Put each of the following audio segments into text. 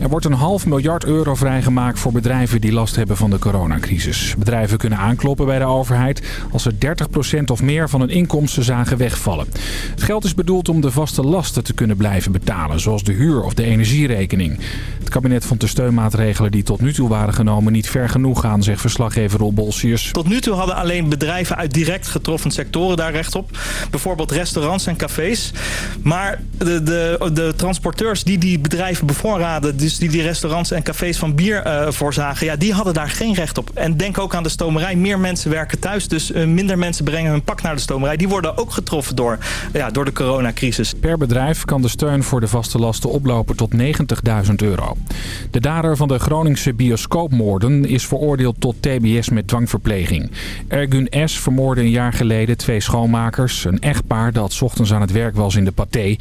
Er wordt een half miljard euro vrijgemaakt voor bedrijven die last hebben van de coronacrisis. Bedrijven kunnen aankloppen bij de overheid als er 30% of meer van hun inkomsten zagen wegvallen. Het geld is bedoeld om de vaste lasten te kunnen blijven betalen, zoals de huur of de energierekening. Het kabinet vond de steunmaatregelen die tot nu toe waren genomen niet ver genoeg gaan, zegt verslaggever Rob Bolsius. Tot nu toe hadden alleen bedrijven uit direct getroffen sectoren daar recht op. Bijvoorbeeld restaurants en cafés. Maar de, de, de transporteurs die die bedrijven bevoorraden, die die restaurants en cafés van bier uh, voorzagen, ja, die hadden daar geen recht op. En denk ook aan de stomerij. Meer mensen werken thuis, dus uh, minder mensen brengen hun pak naar de stomerij. Die worden ook getroffen door, ja, door de coronacrisis. Per bedrijf kan de steun voor de vaste lasten oplopen tot 90.000 euro. De dader van de Groningse bioscoopmoorden is veroordeeld tot tbs met dwangverpleging. Ergun S. vermoordde een jaar geleden twee schoonmakers. Een echtpaar dat ochtends aan het werk was in de paté.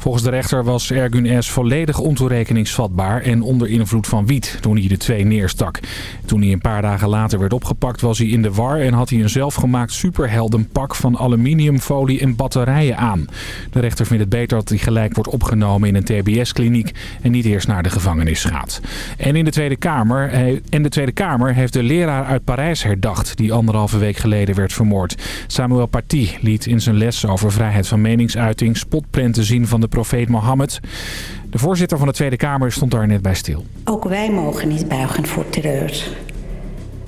Volgens de rechter was Ergun S. volledig ontoerekeningsvatbaar en onder invloed van wiet toen hij de twee neerstak. Toen hij een paar dagen later werd opgepakt was hij in de war en had hij een zelfgemaakt superheldenpak van aluminiumfolie en batterijen aan. De rechter vindt het beter dat hij gelijk wordt opgenomen in een TBS-kliniek en niet eerst naar de gevangenis gaat. En in de Tweede Kamer, en de Tweede Kamer heeft de leraar uit Parijs herdacht die anderhalve week geleden werd vermoord. Samuel Paty liet in zijn les over vrijheid van meningsuiting spotprenten zien van de profeet Mohammed. De voorzitter van de Tweede Kamer stond daar net bij stil. Ook wij mogen niet buigen voor terreur.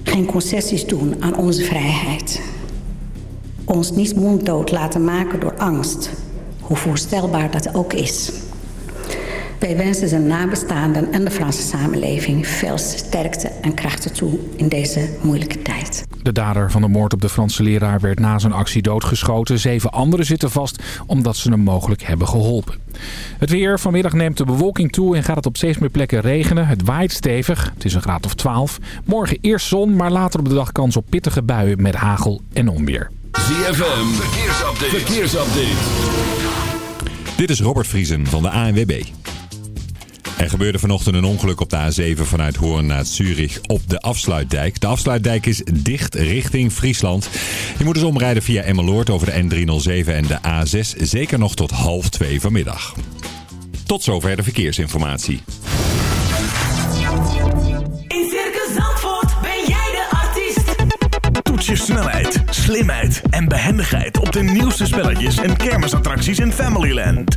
Geen concessies doen aan onze vrijheid. Ons niet monddood laten maken door angst. Hoe voorstelbaar dat ook is. Wij wensen zijn nabestaanden en de Franse samenleving veel sterkte en krachten toe in deze moeilijke tijd. De dader van de moord op de Franse leraar werd na zijn actie doodgeschoten. Zeven anderen zitten vast omdat ze hem mogelijk hebben geholpen. Het weer. Vanmiddag neemt de bewolking toe en gaat het op steeds meer plekken regenen. Het waait stevig. Het is een graad of 12. Morgen eerst zon, maar later op de dag kans op pittige buien met hagel en onweer. ZFM. Verkeersupdate. Verkeersupdate. Dit is Robert Vriesen van de ANWB. Er gebeurde vanochtend een ongeluk op de A7 vanuit Hoorn naar Zurich op de afsluitdijk. De afsluitdijk is dicht richting Friesland. Je moet dus omrijden via Emmeloord over de N307 en de A6. Zeker nog tot half twee vanmiddag. Tot zover de verkeersinformatie. In Circus Zandvoort ben jij de artiest. Toets je snelheid, slimheid en behendigheid op de nieuwste spelletjes en kermisattracties in Familyland.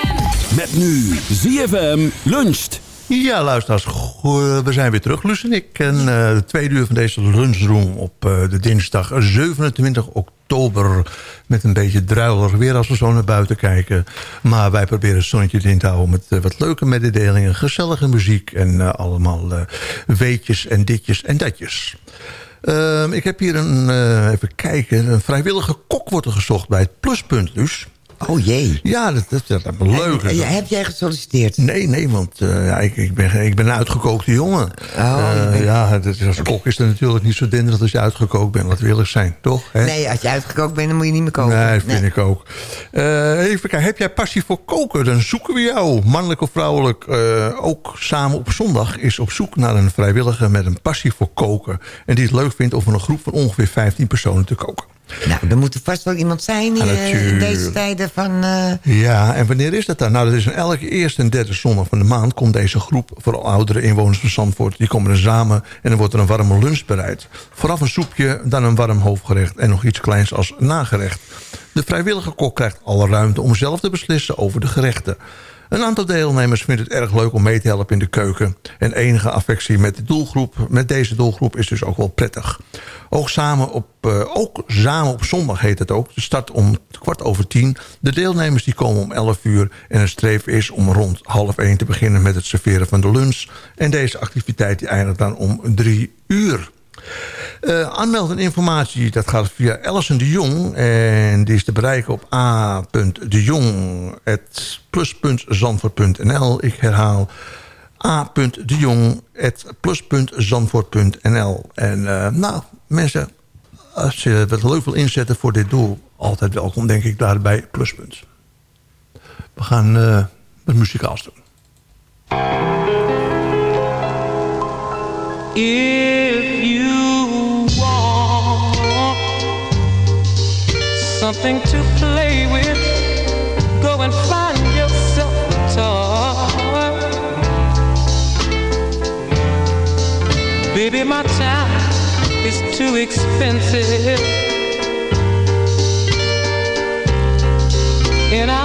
Met nu ZFM luncht. Ja, luisteraars, we zijn weer terug, Luus en ik. En eh, de tweede uur van deze lunchroom op eh, de dinsdag 27 oktober... met een beetje druilerig weer als we zo naar buiten kijken. Maar wij proberen het zonnetje erin te houden met eh, wat leuke mededelingen... gezellige muziek en allemaal weetjes en ditjes en datjes. Ehm, ik heb hier een, even kijken, een vrijwillige kok wordt er gezocht bij het pluspunt, dus. Oh jee. Ja, dat, dat, dat, leuk. En, heb jij gesolliciteerd? Nee, nee, want eh, ja, ik, ik, ben, ik ben een uitgekookte jongen. Oh, Eh, Ja, dat is, als kok is het natuurlijk niet zo denderend als je uitgekookt bent. We eerlijk zijn, toch? Hè? Nee, als je uitgekookt bent, dan moet je niet meer koken. Nee, vind ik ook. Eh, even kijken, heb jij passie voor koken? Dan zoeken we jou. Mannelijk of vrouwelijk, ook samen op zondag... is op zoek naar een vrijwilliger met een passie voor koken. En die het leuk vindt om voor een groep van ongeveer 15 personen te koken. Nou, er moet vast wel iemand zijn Ja, eh, in deze tijden van... eh, Ja, en wanneer is dat dan? Nou, dat is elke eerste en derde zondag van de maand... komt deze groep, vooral oudere inwoners van Zandvoort... die komen er samen en dan wordt er een warme lunch bereid. Vooraf een soepje, dan een warm hoofdgerecht... en nog iets kleins als nagerecht. De vrijwillige kok krijgt alle ruimte om zelf te beslissen over de gerechten. Een aantal deelnemers vindt het erg leuk om mee te helpen in de keuken. En enige affectie met, de doelgroep, met deze doelgroep is dus ook wel prettig. Ook samen, op, eh, ook samen op zondag heet het ook. De start om kwart over tien. De deelnemers die komen om 11 uur. En het streven is om rond half één te beginnen met het serveren van de lunch. En deze activiteit die eindigt dan om drie uur. Uh, informatie, dat gaat via Alison de Jong. En die is te bereiken op a.dejong.plus.zandvoort.nl. Ik herhaal a.dejong.plus.zandvoort.nl. En uh, nou, mensen, als je wat leuk wil inzetten voor dit doel... altijd welkom, denk ik, daarbij Pluspunt. We gaan uh, wat muzikaals doen. Something to play with, go and find yourself a toy. Baby, my time is too expensive. And I'm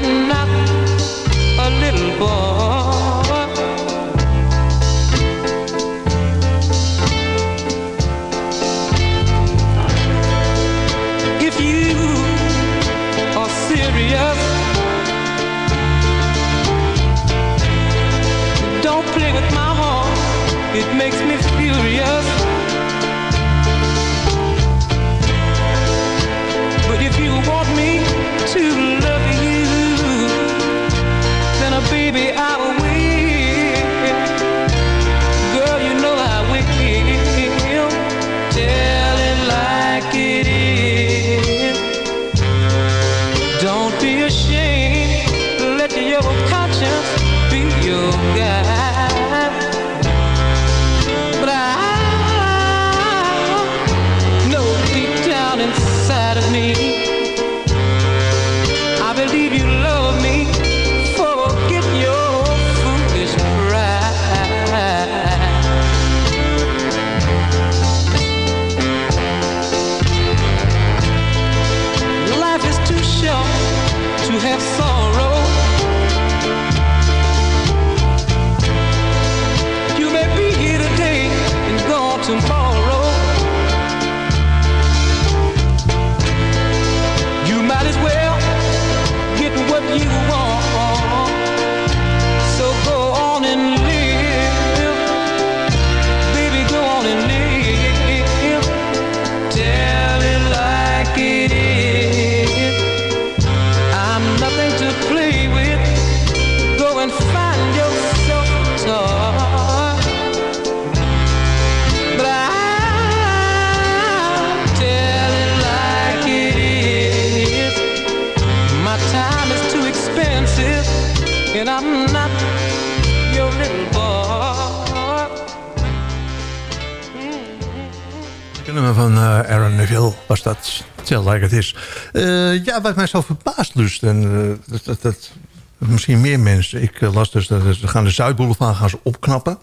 Eh, ja, wat mij zo verbaasd lust. En eh, dat, dat, misschien meer mensen. Ik eh, las dus dat ze gaan de Zuidboulevard gaan ze opknappen.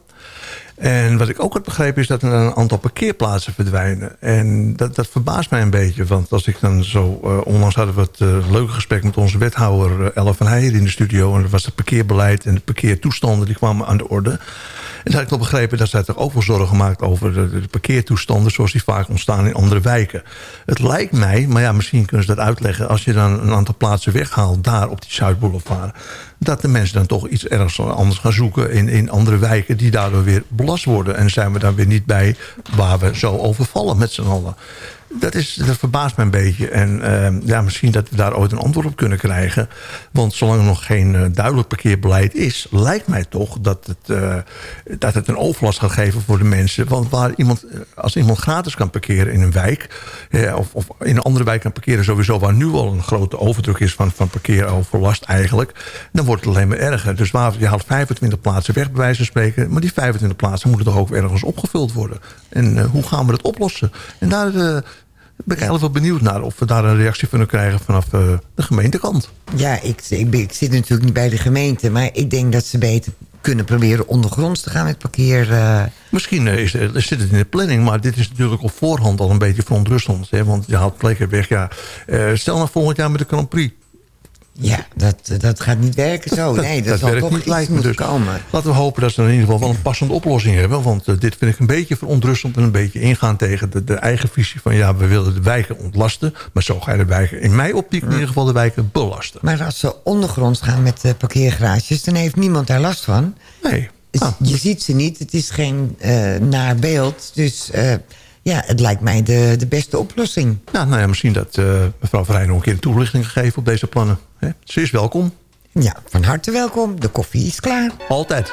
En wat ik ook heb begrepen is dat er een aantal parkeerplaatsen verdwijnen. En dat, dat verbaast mij een beetje. Want als ik dan zo... onlangs hadden we het eh, leuke gesprek met onze wethouder uh, van Heijer in de studio. En dat was het parkeerbeleid en de parkeertoestanden die kwamen aan de orde. En toen had ik wel begrepen dat zij toch ook wel zorgen maakt over de, de parkeertoestanden... zoals die vaak ontstaan in andere wijken. Het lijkt mij, maar ja, misschien kunnen ze dat uitleggen... als je dan een aantal plaatsen weghaalt daar op die Zuidboulevard... dat de mensen dan toch iets ergens anders gaan zoeken in, in andere wijken... die daardoor weer belast worden. En zijn we dan weer niet bij waar we zo overvallen met z'n allen. Dat, is, dat verbaast me een beetje. En uh, ja, misschien dat we daar ooit een antwoord op kunnen krijgen. Want zolang er nog geen uh, duidelijk parkeerbeleid is... lijkt mij toch dat het, uh, dat het een overlast gaat geven voor de mensen. Want waar iemand, als iemand gratis kan parkeren in een wijk... of, of in een andere wijk kan parkeren sowieso... waar nu al een grote overdruk is van, van parkeeroverlast eigenlijk... dan wordt het alleen maar erger. Dus waar, je haalt 25 plaatsen weg bij wijze van spreken... maar die 25 plaatsen moeten toch ook ergens opgevuld worden. En hoe gaan we dat oplossen? En daar ben ik eigenlijk wel benieuwd naar of we daar een reactie kunnen krijgen vanaf uh, de gemeentekant. Ja, ik, ik, ik, zit natuurlijk niet bij de gemeente, maar ik denk dat ze beter kunnen proberen ondergronds te gaan met parkeer. Uh... Misschien uh, is, zit het in de planning, maar dit is natuurlijk op voorhand al een beetje verontrustend. Hè? Want je haalt plekken weg. Ja. stel nou volgend jaar met de Grand Prix. Ja, dat, dat gaat niet werken zo. Nee, dat, zal werkt toch iets lijkt me moeten dus. komen. Laten we hopen dat ze in ieder geval wel een passende oplossing hebben. Want eh, dit vind ik een beetje verontrustend en een beetje ingaan tegen de, de eigen visie van... ja, we willen de wijken ontlasten, maar zo ga je de wijken in mijn optiek in ieder geval de wijken belasten. Maar als ze ondergronds gaan met de parkeergarages... dan heeft niemand daar last van. Nee. Ah, je ziet ze niet, het is geen eh naar beeld. Dus eh, ja, het lijkt mij de, de beste oplossing. Ja, nou ja, misschien dat eh, mevrouw Vrij nog een keer een toelichting gegeven op deze plannen. Hè? Ze is welkom. Ja, van harte welkom. De koffie is klaar. Altijd.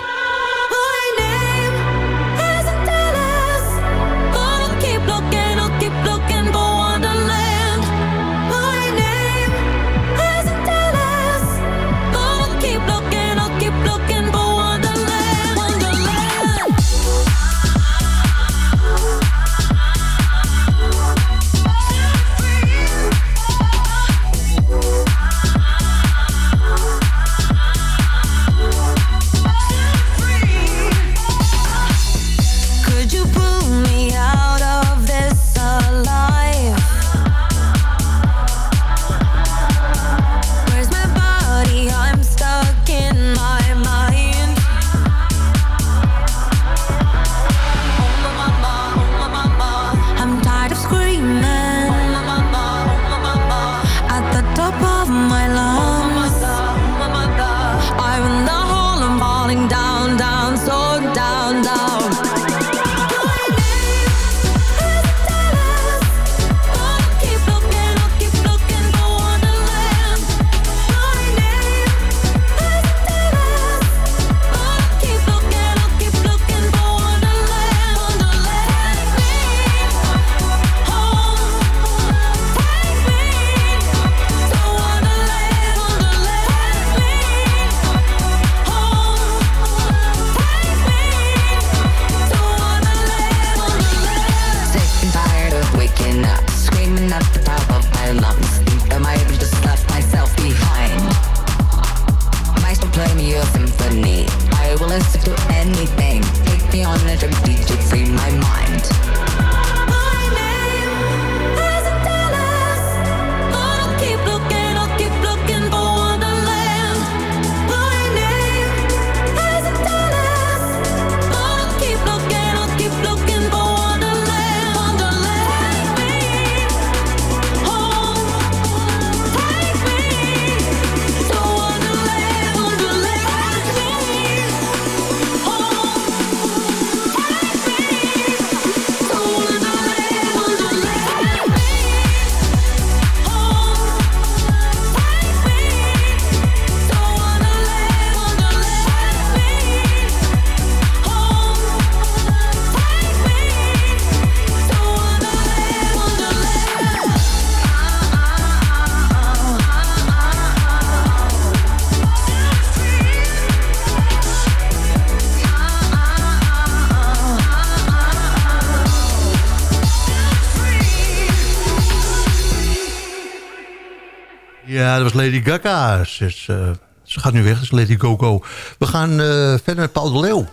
Dat was Lady Gaga. Ze, is, eh, ze gaat nu weg, dat is Lady Go-Go. We gaan eh, verder met Paul de Leeuw.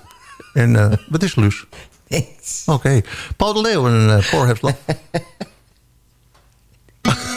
En eh, wat is Luus? Niks. Oké, Paul de Leeuw en uh, Love.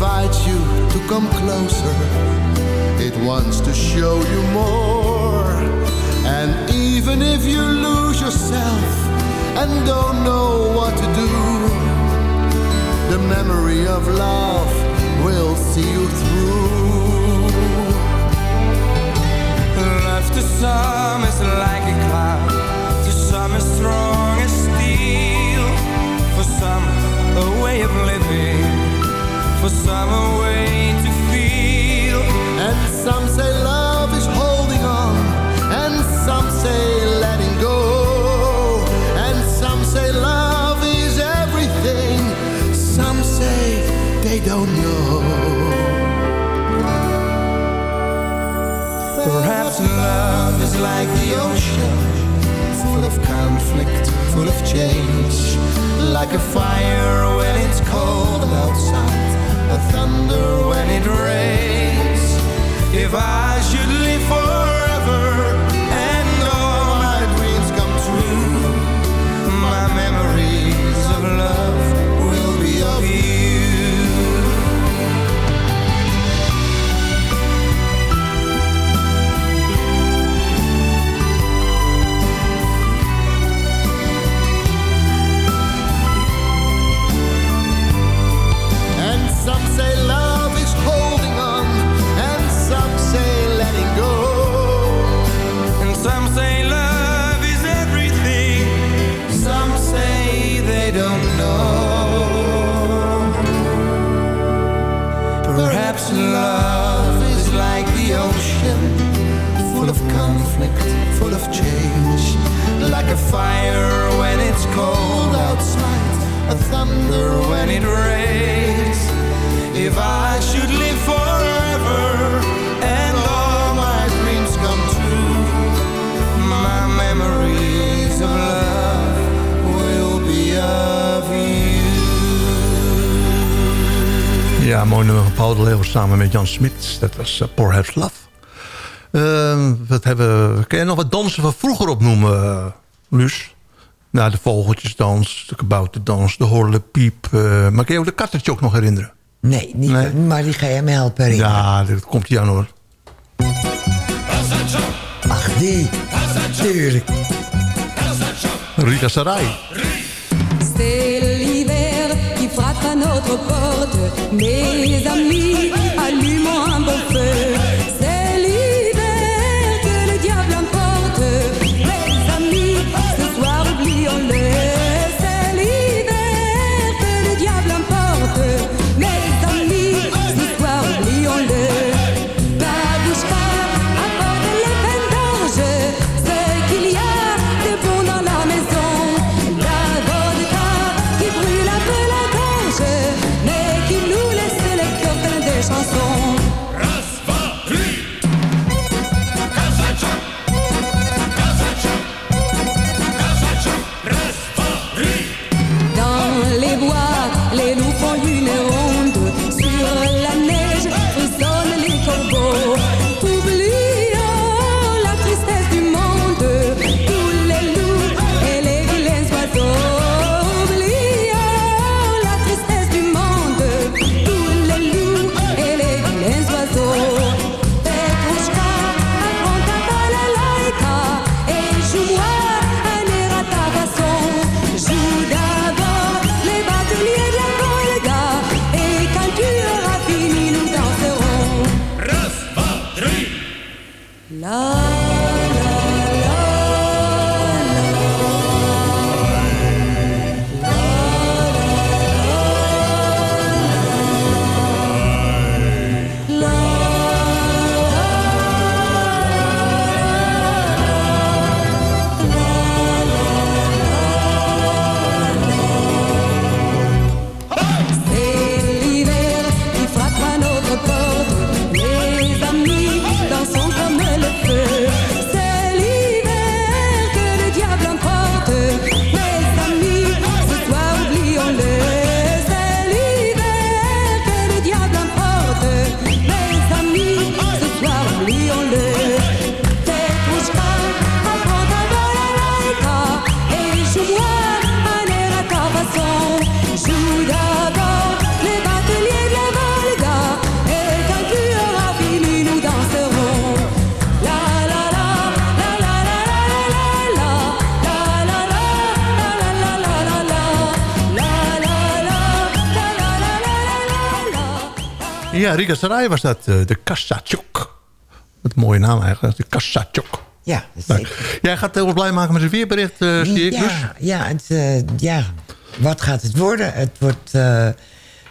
It invites you to come closer, it wants to show you more. And even if you lose yourself and don't know what to do, the memory of love will see you through. Love to some is like a cloud, to some is strong as steel. For some, a way of living for some way to feel. And some say love is holding on, and some say letting go, and some say love is everything, some say they don't know. Perhaps love is like the ocean, full of conflict, full of change, like a fire a fire when it's cold outside, a thunder when it rains. If I should live forever and all my dreams come true, my memories of love will be of you. Ja, mooi nummer Paul de Leeuw samen met Jan Smit. Dat was uh, Perhaps Love. Uh, wat hebben we... Kun je nog wat dansen van vroeger opnoemen, Luus? Nou, de vogeltjesdans, de kabouterdans, de horlepiep. Uh, maar kun je ook de kattertjok nog herinneren? Nee, niet, nee, maar die ga jij me helpen herinneren. Ja, dat komt hij aan hoor. Ach, die. Tuurlijk. Rita Sarai. C'est l'hiver qui frappe à notre porte. Mes amis, Ja, Rika Sarai was dat. eh, de Kassachok. Wat een mooie naam eigenlijk. De Kassachok. Ja, Leuk. Jij gaat het ons blij maken met een weerbericht, eh, zie ik dus. Ja, ja, het, eh, ja, wat gaat het worden? Het wordt eh,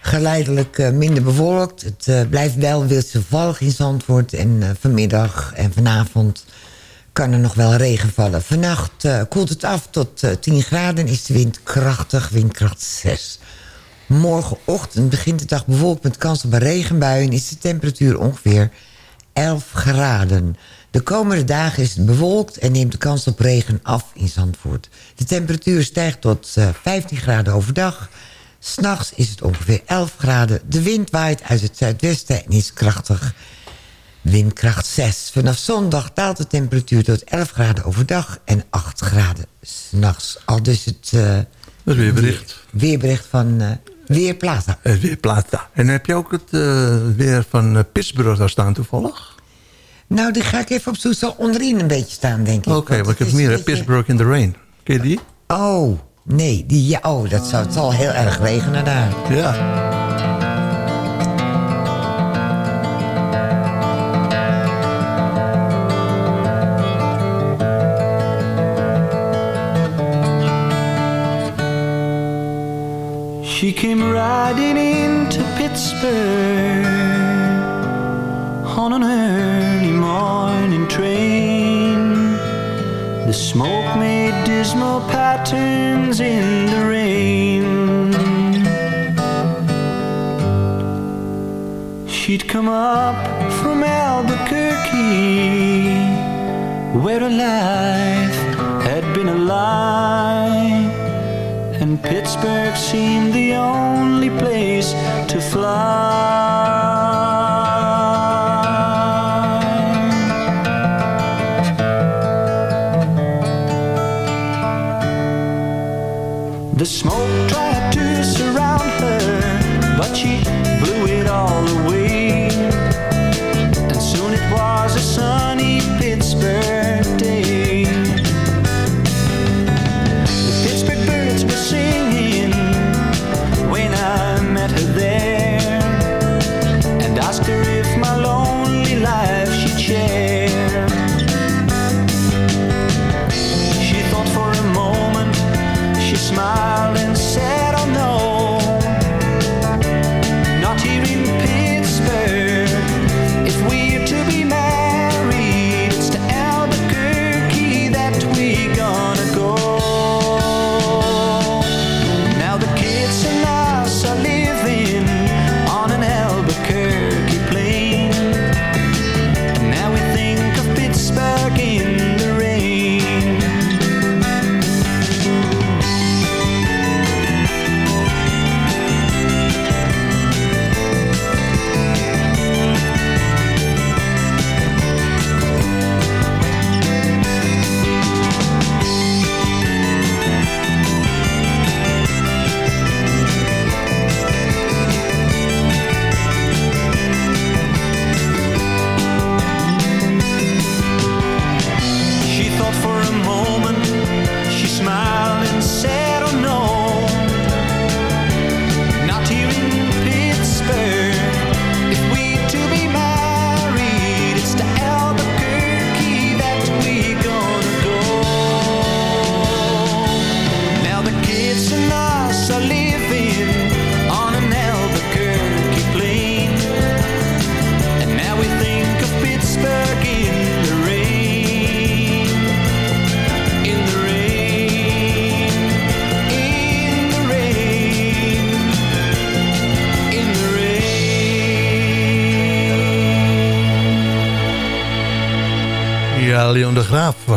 geleidelijk eh, minder bewolkt. Het eh, blijft wel wisselvallig in Zandvoort. En eh, vanmiddag en vanavond kan er nog wel regen vallen. Vannacht eh, koelt het af tot eh, 10 graden. Is de wind krachtig, windkracht 6. Morgenochtend begint de dag bewolkt met kans op een regenbui... en is de temperatuur ongeveer 11 graden. De komende dagen is het bewolkt en neemt de kans op regen af in Zandvoort. De temperatuur stijgt tot eh, 15 graden overdag. S'nachts is het ongeveer 11 graden. De wind waait uit het zuidwesten en is krachtig. Windkracht 6. Vanaf zondag daalt de temperatuur tot 11 graden overdag en 8 graden s'nachts. Al dus het eh, Dat is weerbericht. weerbericht van eh Weerplaza. Het Weerplaza. En heb je ook het eh, weer van eh, Pittsburgh daar staan toevallig? Nou, die ga ik even op zoek. Zal onderin een beetje staan, denk ik. Oké, Want want ik heb meer beetje- Pittsburgh in the Rain. Ken je die? Oh, nee. Die, ja, oh, dat zou, het zal heel erg regenen daar. Ja. She came riding into Pittsburgh on an early morning train. The smoke made dismal patterns in the rain. She'd come up from Albuquerque, where a life had been a lie. Pittsburgh seemed the only place to fly.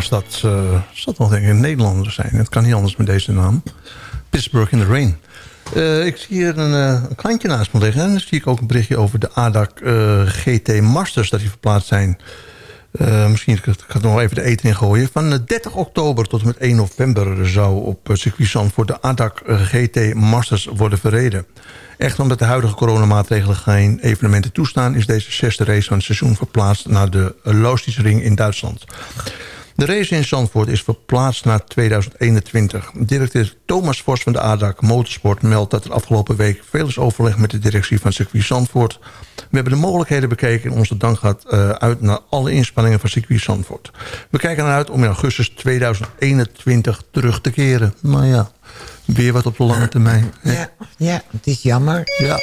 Was dat. zat nog denk ik een Nederlander zijn. Het kan niet anders met deze naam. Pittsburgh in the Rain. Eh, ik zie hier een, klantje naast me liggen. En dan zie ik ook een berichtje over de ADAC GT Masters... dat die verplaatst zijn. Misschien kan ik nog even de eten in gooien. Van eh, 30 oktober tot en met 1 november... zou op circuit Zandvoort de ADAC GT Masters worden verreden. Echt omdat de huidige coronamaatregelen geen evenementen toestaan... is deze zesde race van het seizoen verplaatst naar de Loostisring in Duitsland. De race in Zandvoort is verplaatst naar 2021. Directeur Thomas Vos van de ADAC Motorsport meldt dat er afgelopen week veel is overlegd met de directie van circuit Zandvoort. We hebben de mogelijkheden bekeken en onze dank gaat eh, uit naar alle inspanningen van circuit Zandvoort. We kijken eruit om in augustus 2021 terug te keren. Maar ja, weer wat op de lange termijn. hè? Ja, ja, het is jammer. Ja.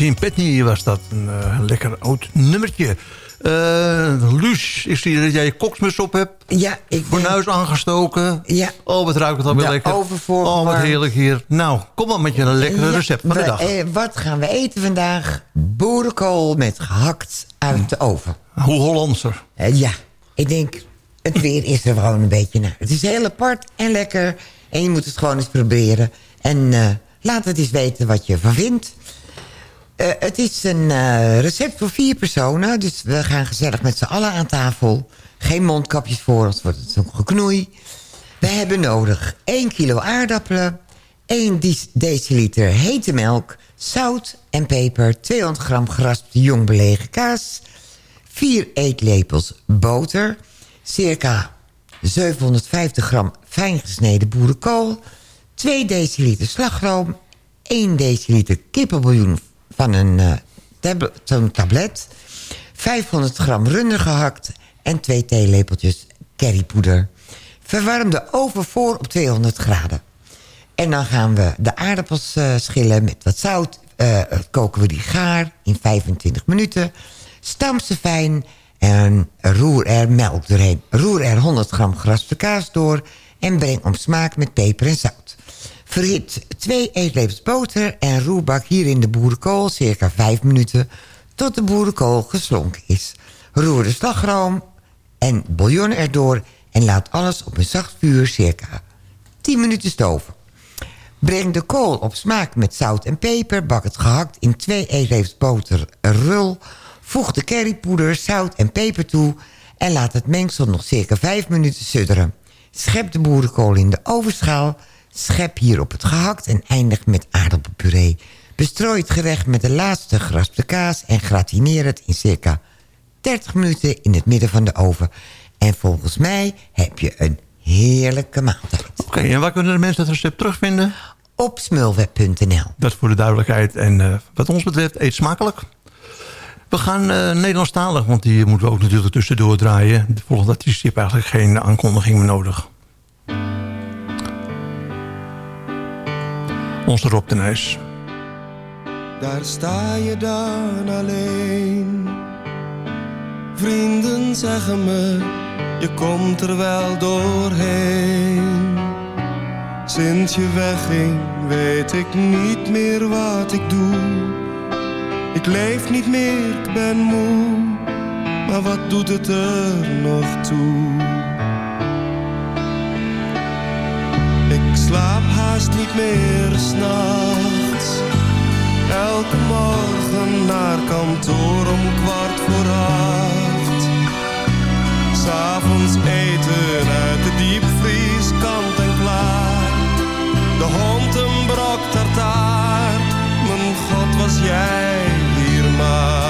Jim Petney was dat. Een eh, lekker oud nummertje. Eh Luus, is die dat jij je koksmus op hebt? Ja, ik Fornuis aangestoken. Ja. Oh, wat ruikt het alweer De lekker. oven Oh, wat heerlijk hier. Nou, kom maar met je lekkere Ja, recept van de dag. eh, wat gaan we eten vandaag? Boerenkool met gehakt uit de oven. Hoe Hollandser. Ja, ik denk, het weer is er gewoon een beetje naar. Het is heel apart en lekker. En je moet het gewoon eens proberen. En laat het eens weten wat je ervan vindt. Eh, het is een eh, recept voor vier personen. Dus we gaan gezellig met z'n allen aan tafel. Geen mondkapjes voor, ons wordt het zo'n geknoei. We hebben nodig 1 kilo aardappelen... 1 dec- deciliter hete melk... zout en peper... 200 gram geraspte jong belegen kaas... 4 eetlepels boter... circa 750 gram fijn gesneden boerenkool... 2 deciliter slagroom... 1 deciliter kippenbouillon van een eh, tab- tablet... 500 gram runder gehakt... en 2 theelepeltjes currypoeder. Verwarm de oven voor op 200 graden. En dan gaan we de aardappels eh, schillen met wat zout. Eh, koken we die gaar in 25 minuten. Stamp ze fijn en roer er melk doorheen. Roer er 100 gram geraspte kaas door... en breng om smaak met peper en zout. Verhit twee eetlepels boter en roerbak hierin de boerenkool... circa 5 minuten tot de boerenkool geslonken is. Roer de slagroom en bouillon erdoor... en laat alles op een zacht vuur circa 10 minuten stoven. Breng de kool op smaak met zout en peper. Bak het gehakt in twee eetlepels boter rul. Voeg de currypoeder, zout en peper toe... en laat het mengsel nog circa 5 minuten sudderen. Schep de boerenkool in de ovenschaal. Schep hierop het gehakt en eindig met aardappelpuree. Bestrooi het gerecht met de laatste geraspte kaas... en gratineer het in circa 30 minuten in het midden van de oven. En volgens mij heb je een heerlijke maaltijd. Oké, en waar kunnen de mensen het recept terugvinden? Op smulweb.nl. Dat voor de duidelijkheid. En eh, wat ons betreft, eet smakelijk. We gaan eh Nederlandstalig, want die moeten we ook natuurlijk tussendoor draaien. De volgende artiest heeft eigenlijk geen aankondiging meer nodig. Onze Rob de Nijs. Daar sta je dan alleen. Vrienden zeggen me, je komt er wel doorheen. Sinds je wegging, weet ik niet meer wat ik doe. Ik leef niet meer, ik ben moe, maar wat doet het er nog toe? Haast niet meer s'nachts. Elke morgen naar kantoor om kwart voor acht. S'avonds eten uit de diepvries kant en klaar. De hond een brok tartaar. Mijn god was jij hier maar.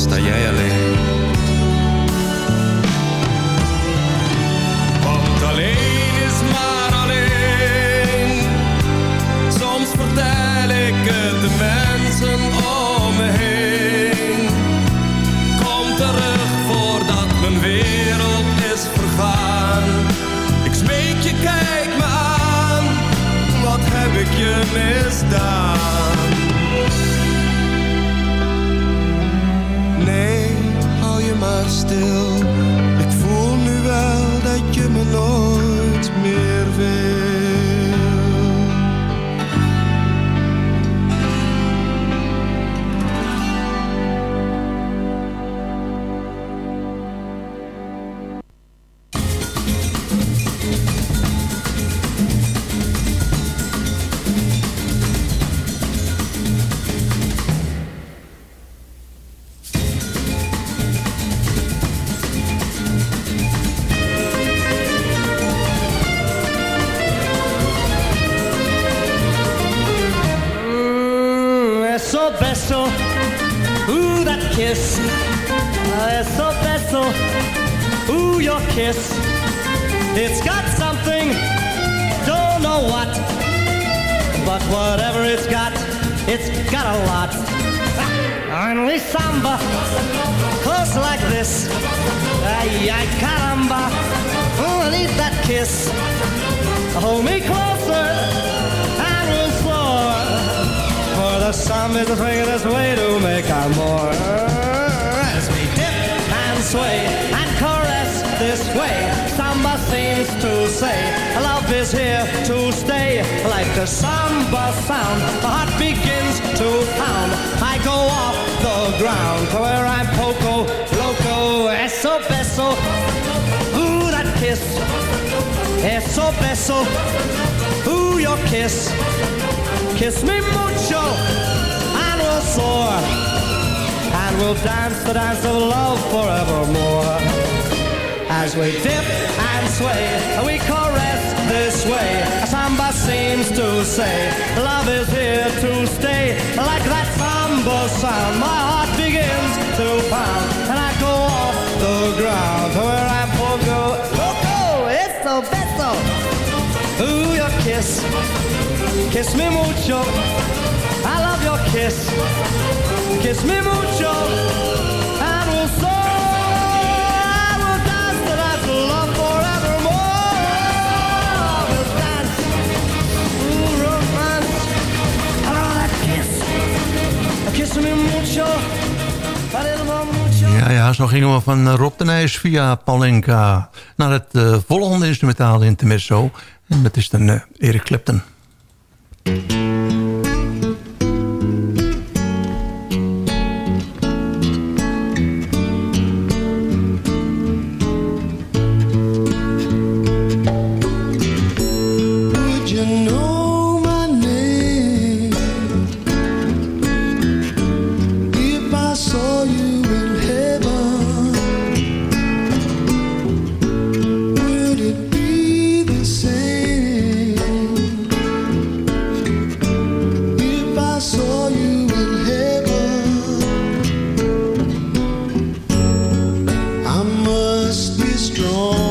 Sta jij alleen. The heart begins to pound. I go off the ground to where I'm poco, loco, eso beso. Ooh, that kiss. Eso beso, ooh, your kiss. Kiss me mucho, and we'll soar. And we'll dance the dance of love forevermore. As we dip and sway, And we caress this way. Seems to say, love is here to stay. Like that samba sound, my heart begins to pound. And I go off the ground where I'm pogo, loco, it's so beso. Ooh, your kiss, kiss me mucho. I love your kiss, kiss me mucho. Ja, ja, zo gingen we van eh, Rob de Nijs via Palenka naar het eh, volgende instrumentaal intermezzo. En dat is dan eh, Eric Clapton. strong.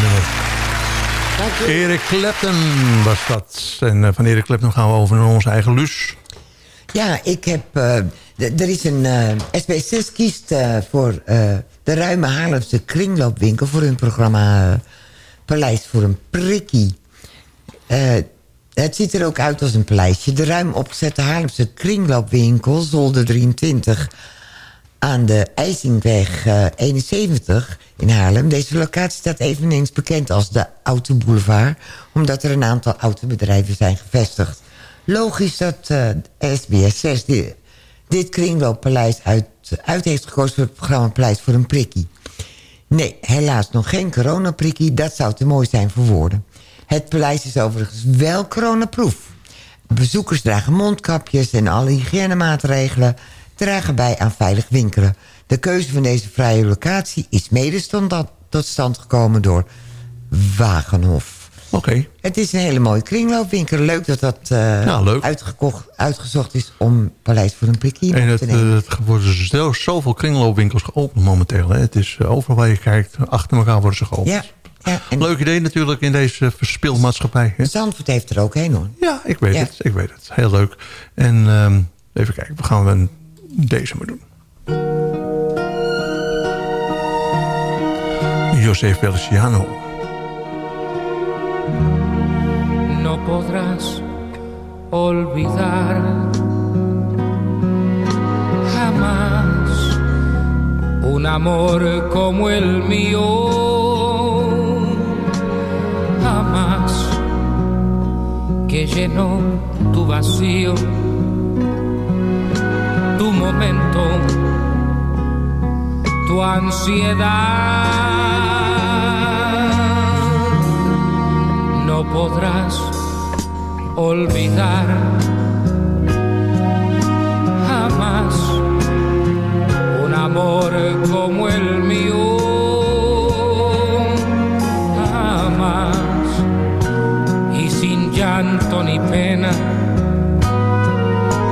Mooi nummer. Erik Clapton was dat. En eh, van Erik Clapton gaan we over naar onze eigen Luus. Ja, ik heb... eh, er is een... eh SBS6 kiest voor de ruime Haarlemse kringloopwinkel... voor hun programma Paleis voor een prikkie. Het ziet er ook uit als een paleisje. De ruim opgezette Haarlemse kringloopwinkel, Zolder 23... aan de IJsingweg eh, 71 in Haarlem. Deze locatie staat eveneens bekend als de Autoboulevard... omdat er een aantal autobedrijven zijn gevestigd. Logisch dat eh, SBS 6 dit, dit kringlooppaleis uit, uit heeft gekozen... voor het programma Paleis voor een prikkie. Nee, helaas nog geen coronaprikkie. Dat zou te mooi zijn voor woorden. Het paleis is overigens wel coronaproof. Bezoekers dragen mondkapjes en alle hygiënemaatregelen... dragen bij aan veilig winkelen. De keuze van deze vrije locatie is mede tot stand gekomen door Wagenhof. Oké. Het is een hele mooie kringloopwinkel. Leuk dat dat eh, Ja, leuk. Uitgekocht, uitgezocht is om Paleis voor een prikkie En het, te nemen. eh, het worden zo, zoveel kringloopwinkels geopend momenteel. Hè. Het is eh, overal waar je kijkt, achter elkaar worden ze geopend. Ja, ja, en Leuk idee natuurlijk in deze verspilmaatschappij. Hè. Zandvoort heeft er ook heen hoor. Ja, ik weet Ja. het. Ik weet het. Heel leuk. En ehm, even kijken, we gaan we deze maar doen. José No podrás olvidar jamás un amor como el mío. Jamás que llenó tu vacío tu ansiedad no podrás olvidar jamás un amor como el mío, jamás. Y sin llanto ni pena.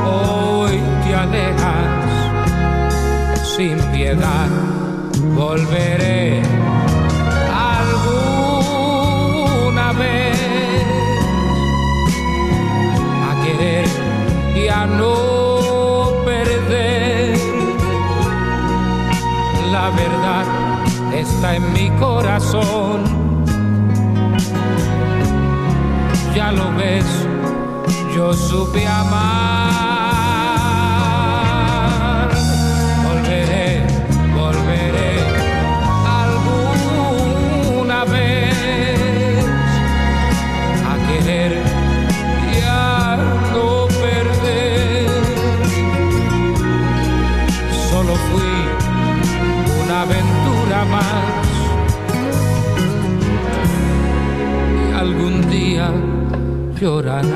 Hoy te alejas volveré alguna vez a querer y a no perder. La verdad está en mi corazón. Ya lo ves, yo supe amar. Llorarás.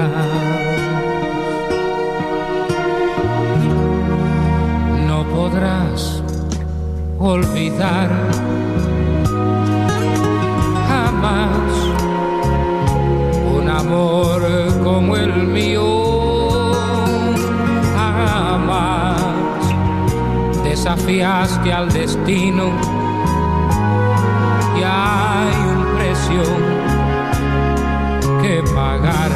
No podrás olvidar jamás un amor como el mío jamás desafiaste al destino y hay un precio que pagar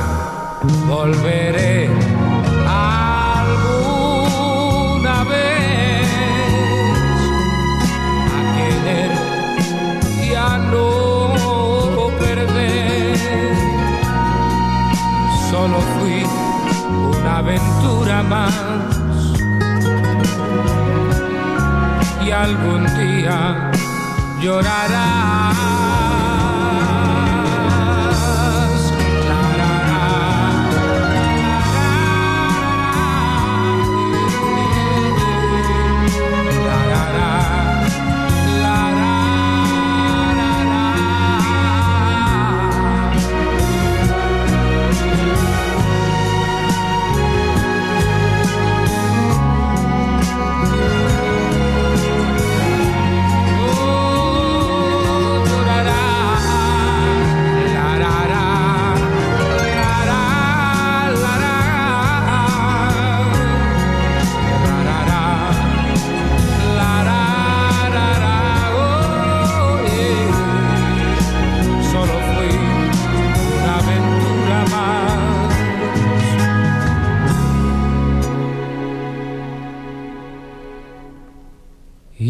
volveré alguna vez a querer y a no perder solo fui una aventura más y algún día llorarás.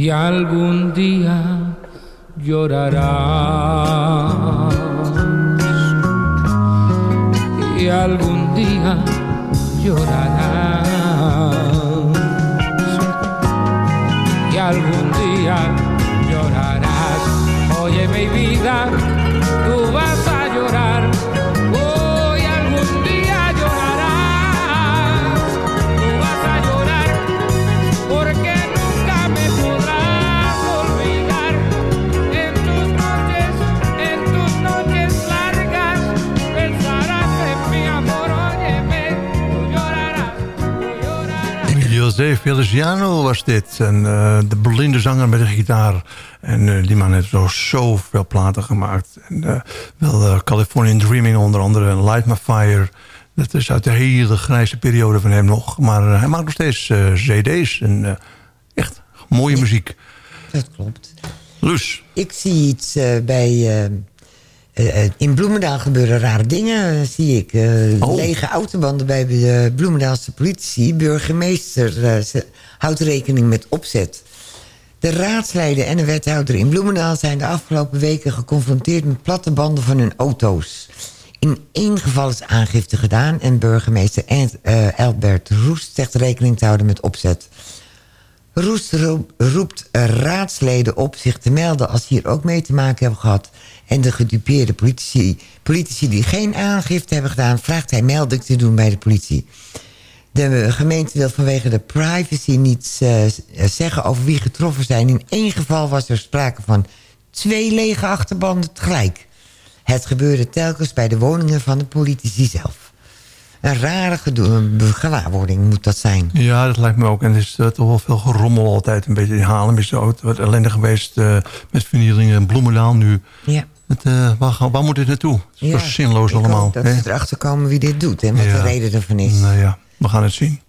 Y algún día llorarás. Y algún día llorarás. Feliciano was dit. En, eh, de blinde zanger met de gitaar. En eh, die man heeft zo zoveel platen gemaakt. En, eh, wel Californian Dreaming onder andere. En Light My Fire. Dat is uit de hele grijze periode van hem nog. Maar hij maakt nog steeds cd's. En echt mooie muziek. Dat klopt. Luus. Ik zie iets bij... eh, eh, in Bloemendaal gebeuren rare dingen, zie ik. Eh, Oh. Lege autobanden bij de Bloemendaalse politie. Burgemeester houdt rekening met opzet. De raadsleden en de wethouder in Bloemendaal zijn de afgelopen weken geconfronteerd met platte banden van hun auto's. In één geval is aangifte gedaan en burgemeester Albert Roest zegt rekening te houden met opzet. Roest roep- roept raadsleden op zich te melden als ze hier ook mee te maken hebben gehad. En de gedupeerde politici, politici die geen aangifte hebben gedaan... vraagt hij melding te doen bij de politie. De gemeente wil vanwege de privacy niets eh, zeggen over wie getroffen zijn. In één geval was er sprake van twee lege achterbanden tegelijk. Het gebeurde telkens bij de woningen van de politici zelf. Een rare gewaarwording moet dat zijn. Ja, dat lijkt me ook. En er is toch wel veel gerommel altijd. Een beetje in Haarlem is ook wat ellende geweest eh, met vernielingen in Bloemendaal nu. Ja. Het, eh, waar, moet dit naartoe? Het is Ja, zo zinloos ik allemaal. dat ze erachter komen wie dit doet en wat Ja. de reden ervan is. Nou ja, we gaan het zien.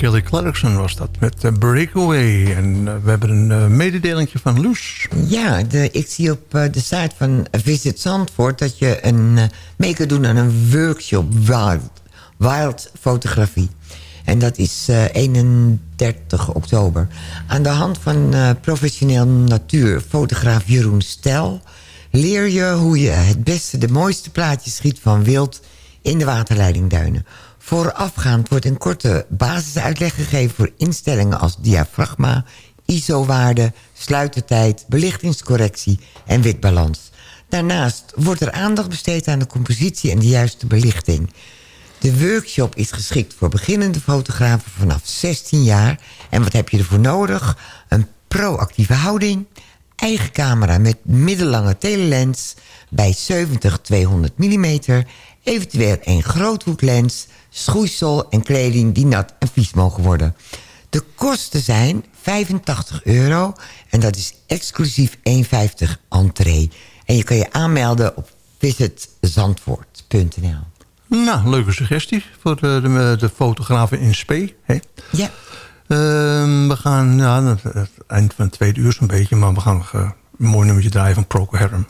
Kelly Clarkson was dat met eh, Breakaway. En eh, we hebben een uh, mededelingje van Loes. Ja, ik zie op de site van Visit Zandvoort... dat je een, mee kunt doen aan een workshop wild, wild fotografie. En dat is 31 oktober. Aan de hand van professioneel natuurfotograaf Jeroen Stel... leer je hoe je het beste de mooiste plaatjes schiet van wild... in de waterleidingduinen. Voorafgaand wordt een korte basisuitleg gegeven... voor instellingen als diafragma, ISO-waarde, sluitertijd... belichtingscorrectie en witbalans. Daarnaast wordt er aandacht besteed aan de compositie en de juiste belichting. De workshop is geschikt voor beginnende fotografen vanaf 16 jaar. En wat heb je ervoor nodig? Een proactieve houding, eigen camera met middellange telelens... bij 70-200 mm, eventueel een groothoeklens schoeisel en kleding die nat en vies mogen worden. De kosten zijn 85 euro en dat is exclusief 1,50 entree. En je kan je aanmelden op visitzandvoort.nl. Nou, leuke suggestie voor de, de, de fotografen in Spee. Hè? Ja. Uh, we gaan, ja, het, het eind van het tweede uur zo'n beetje... maar we gaan nog uh, een mooi nummertje draaien van Procol Harum.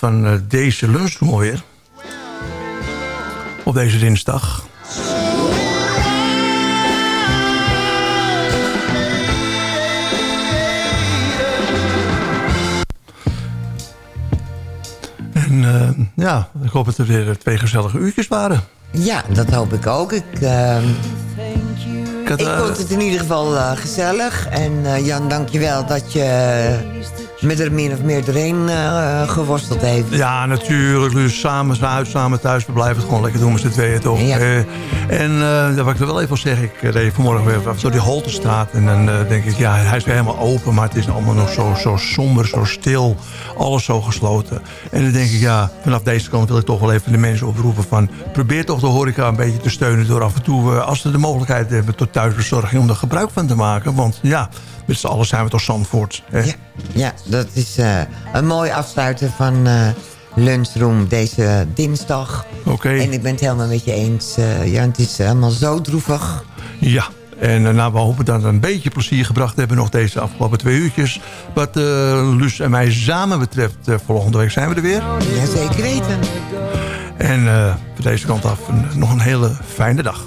Van uh, deze lunchroom weer. Op deze dinsdag. En uh, ja, ik hoop dat er weer twee gezellige uurtjes waren. Ja, dat hoop ik ook. Ik, uh, ik, ik vond het in ieder geval gezellig. En Jan, dank je wel dat je met er min of meer doorheen eh, geworsteld heeft. Ja, natuurlijk. Dus samen uit, samen thuis. We blijven het gewoon lekker doen met z'n tweeën, toch? Ja. Eh, en eh wat ik er wel even wil zeggen, ik reed vanmorgen weer door die Holtestraat. En dan denk ik, ja, hij is weer helemaal open, maar het is allemaal nog zo, zo somber, zo stil. Alles zo gesloten. En dan denk ik, ja, vanaf deze kant wil ik toch wel even de mensen oproepen van... probeer toch de horeca een beetje te steunen door af en toe, als ze de mogelijkheid hebben tot thuisbezorging, om er gebruik van te maken. Want ja, met z'n allen zijn we toch Zandvoort. Hè? Ja, ja, dat is eh, een mooi afsluiten van eh, Lunchroom deze dinsdag. Oké. En ik ben het helemaal met je eens. eh, ja, het is helemaal zo droevig. Ja, en nou, we hopen dat we een beetje plezier gebracht hebben... nog deze afgelopen twee uurtjes. Wat Luus en mij samen betreft, volgende week zijn we er weer. Ja, zeker weten. En voor deze kant af een- nog een hele fijne dag.